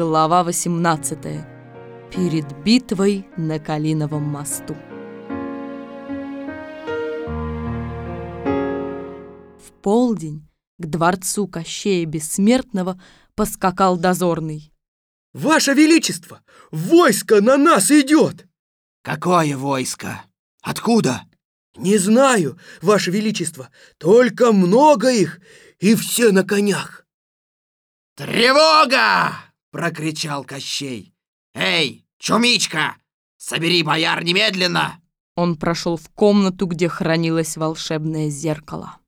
Глава 18. Перед битвой на Калиновом мосту. В полдень к дворцу Кощея Бессмертного поскакал дозорный. «Ваше Величество! Войско на нас идет!» Какое войско? Откуда? «Не знаю, Ваше Величество, только много их, и все на конях!» «Тревога!» — прокричал Кощей. «Эй, чумичка, собери бояр немедленно!» Он прошел в комнату, где хранилось волшебное зеркало.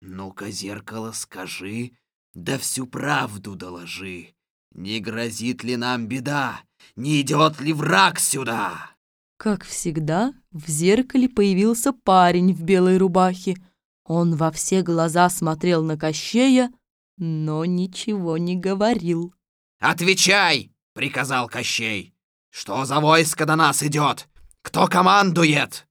«Ну-ка, зеркало, скажи, да всю правду доложи. Не грозит ли нам беда? Не идет ли враг сюда?» Как всегда, в зеркале появился парень в белой рубахе. Он во все глаза смотрел на Кощея, но ничего не говорил. «Отвечай!» — приказал Кощей. «Что за войско до нас идет? Кто командует?»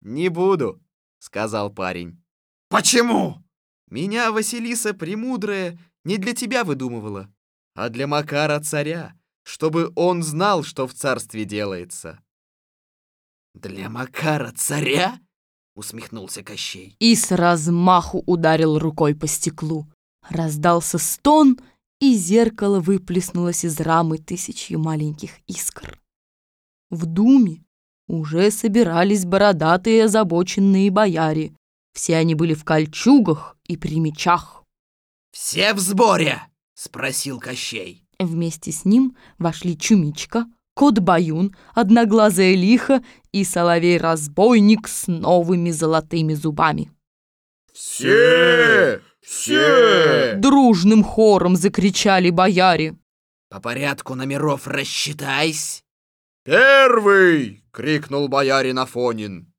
«Не буду», — сказал парень. «Почему?» «Меня Василиса Премудрая не для тебя выдумывала, а для Макара царя, чтобы он знал, что в царстве делается». «Для Макара царя?» — усмехнулся Кощей. И с размаху ударил рукой по стеклу. Раздался стон, и зеркало выплеснулось из рамы тысячью маленьких искр. В думе уже собирались бородатые озабоченные бояре. Все они были в кольчугах и при мечах. «Все в сборе?» — спросил Кощей. Вместе с ним вошли Чумичка, Кот Баюн, Одноглазая Лиха и Соловей-разбойник с новыми золотыми зубами. «Все! Все!» Дружным хором закричали бояре. «По порядку номеров рассчитайся!» «Первый!» — крикнул боярин Афонин.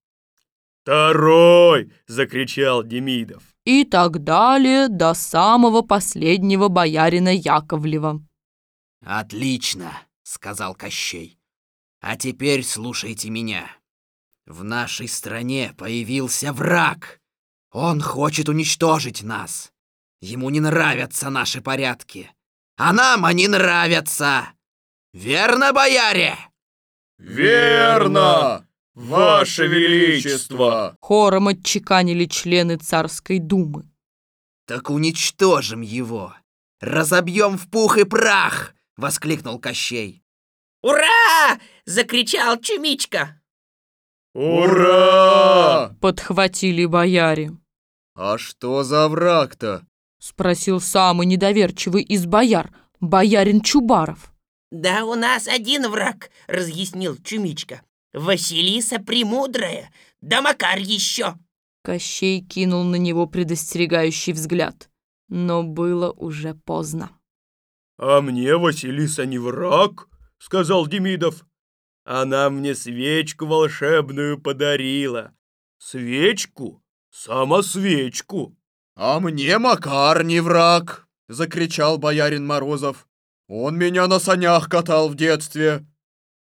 «Второй!» — закричал Демидов. И так далее до самого последнего боярина Яковлева. «Отлично!» — сказал Кощей. «А теперь слушайте меня. В нашей стране появился враг. Он хочет уничтожить нас. Ему не нравятся наши порядки. А нам они нравятся. Верно, бояре?» «Верно, Ваше Величество!» Хором отчеканили члены царской думы. «Так уничтожим его! Разобьем в пух и прах!» — воскликнул Кощей. «Ура!» — закричал Чумичка. «Ура!» Подхватили бояре. «А что за враг-то?» Спросил самый недоверчивый из бояр, боярин Чубаров. «Да у нас один враг», — разъяснил Чумичка. «Василиса Премудрая, да Макар еще». Кощей кинул на него предостерегающий взгляд, но было уже поздно. «А мне Василиса не враг», — сказал Демидов. «Она мне свечку волшебную подарила. Свечку? Самосвечку». «А мне Макар не враг!» — закричал боярин Морозов. «Он меня на санях катал в детстве!»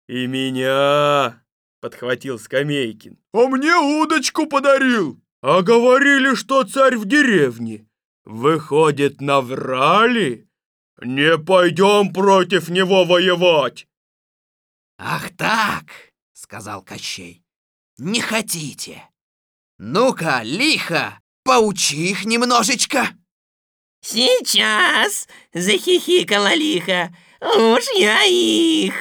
«И меня!» — подхватил Скамейкин. «А мне удочку подарил!» «А говорили, что царь в деревне. Выходит, наврали? Не пойдем против него воевать!» «Ах так!» — сказал Кощей. «Не хотите? Ну-ка, лихо, поучи их немножечко!» «Сейчас!» — захихикала лихо. «Уж я их!»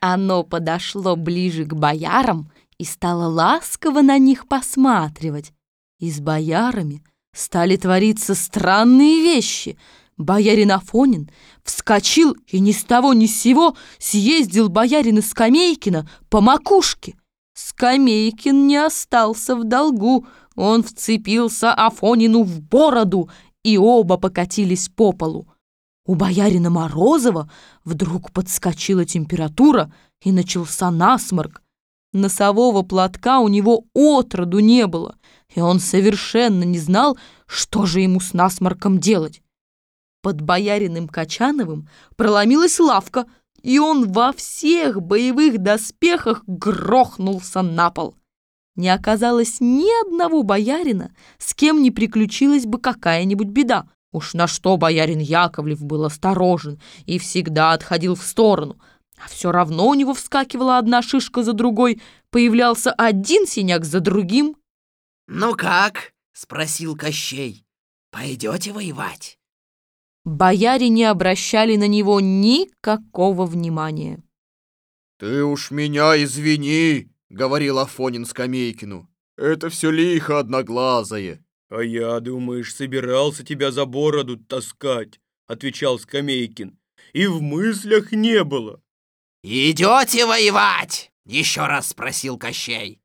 Оно подошло ближе к боярам и стало ласково на них посматривать. И с боярами стали твориться странные вещи. Боярин Афонин вскочил и ни с того ни с сего съездил боярина Скамейкина по макушке. Скамейкин не остался в долгу, он вцепился Афонину в бороду, и оба покатились по полу. У боярина Морозова вдруг подскочила температура и начался насморк. Носового платка у него отроду не было, и он совершенно не знал, что же ему с насморком делать. Под бояриным Качановым проломилась лавка, и он во всех боевых доспехах грохнулся на пол. Не оказалось ни одного боярина, с кем не приключилась бы какая-нибудь беда. Уж на что боярин Яковлев был осторожен и всегда отходил в сторону, а все равно у него вскакивала одна шишка за другой, появлялся один синяк за другим. «Ну как?» — спросил Кощей. «Пойдете воевать?» Бояре не обращали на него никакого внимания. «Ты уж меня извини», — говорил Афонин Скамейкину. «Это все лихо одноглазое». «А я, думаешь, собирался тебя за бороду таскать?» — отвечал Скамейкин. «И в мыслях не было». «Идете воевать?» — еще раз спросил Кощей.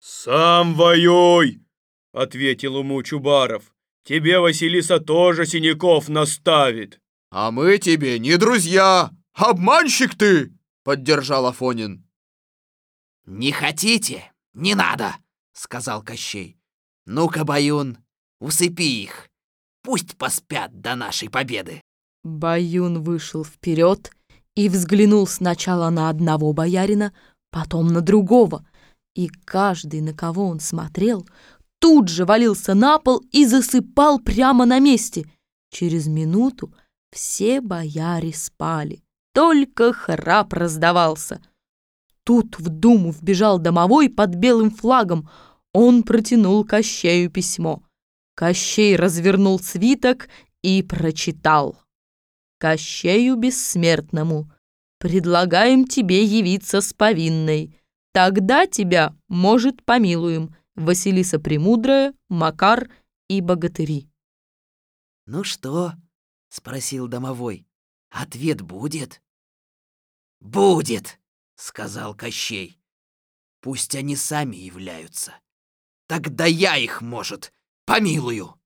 «Сам воюй!» — ответил ему Чубаров. «Тебе Василиса тоже синяков наставит». «А мы тебе не друзья! Обманщик ты!» — поддержал Афонин. «Не хотите? Не надо!» — сказал Кощей. «Ну-ка, Баюн, усыпи их. Пусть поспят до нашей победы». Баюн вышел вперед и взглянул сначала на одного боярина, потом на другого, и каждый, на кого он смотрел, тут же валился на пол и засыпал прямо на месте. Через минуту все бояре спали, только храп раздавался. Тут в думу вбежал домовой под белым флагом. Он протянул Кощею письмо. Кощей развернул свиток и прочитал. Кощею Бессмертному, предлагаем тебе явиться с повинной. Тогда тебя, может, помилуем, Василиса Премудрая, Макар и богатыри. «Ну что?» — спросил домовой. «Ответ будет?» «Будет!» — сказал Кощей. «Пусть они сами являются. Тогда я их, может, помилую!»